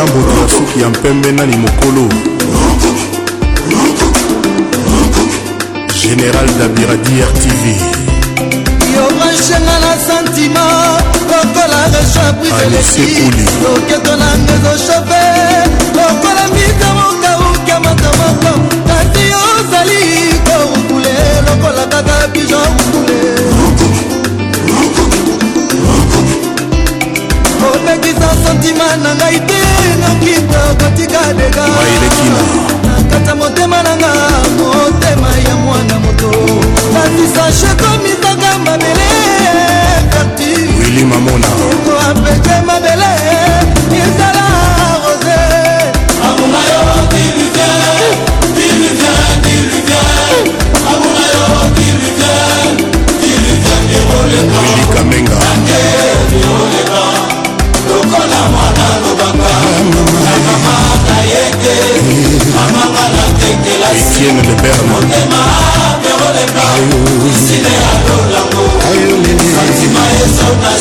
na moto ya suki ya mpembe nani mokolo général dabiradi rtv yomashenga na santima lokola rechaprisekuli loketo nanga ezoshope motima na ngai te nakinda kotika dega nakata motema na nga motema ya mwana moto batisa sheko mitaka mabele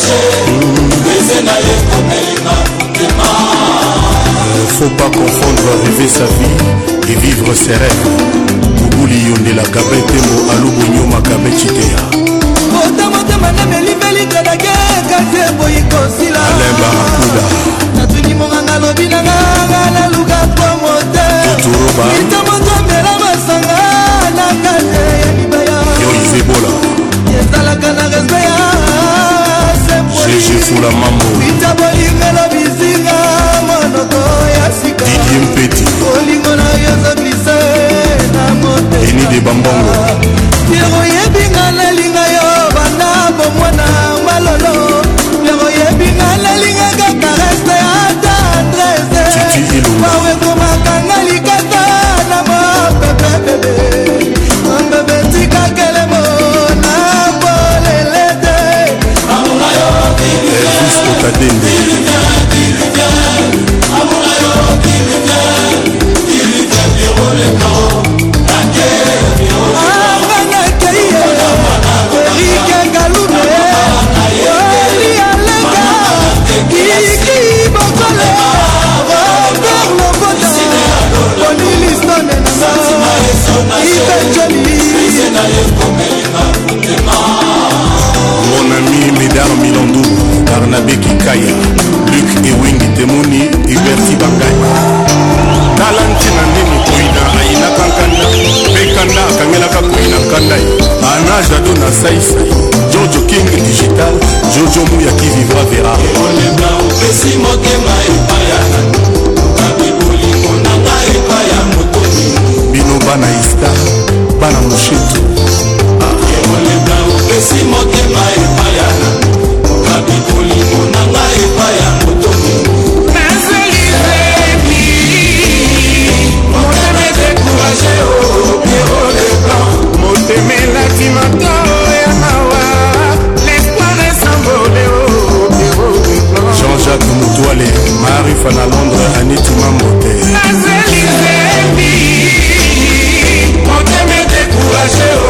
cherche brise na ye komelinga motema faut pas confondre rêver sa vie et vivre ses rêves bobuli yondela gabe tembo alubonyo makabe citeya motamotema na melimbeli tedage kati eboyi kosila alebarakuda natuni monganga lobi nanga nga naluka po moteturoba itamotamela masanga na kate ya libaya yo izebola dgfula mamboitabolingana bizinga monoko ya sikadidie mpeti bolingo na yo ezobisa na moteni de bambongo tiroyebinga nalinga yo banda bomwana malolo Gracias. alati bangai tala ntina ndimi koyina ayinaka nkanda mpe kanda akangelaka koyina nkanda ye ana jado na saisai jojo king digital jojo muyaki vivra vera Wale, Marie Fana Londres, Aniti Mamote. Nazeli Zembi, Monteme découragé. Oh.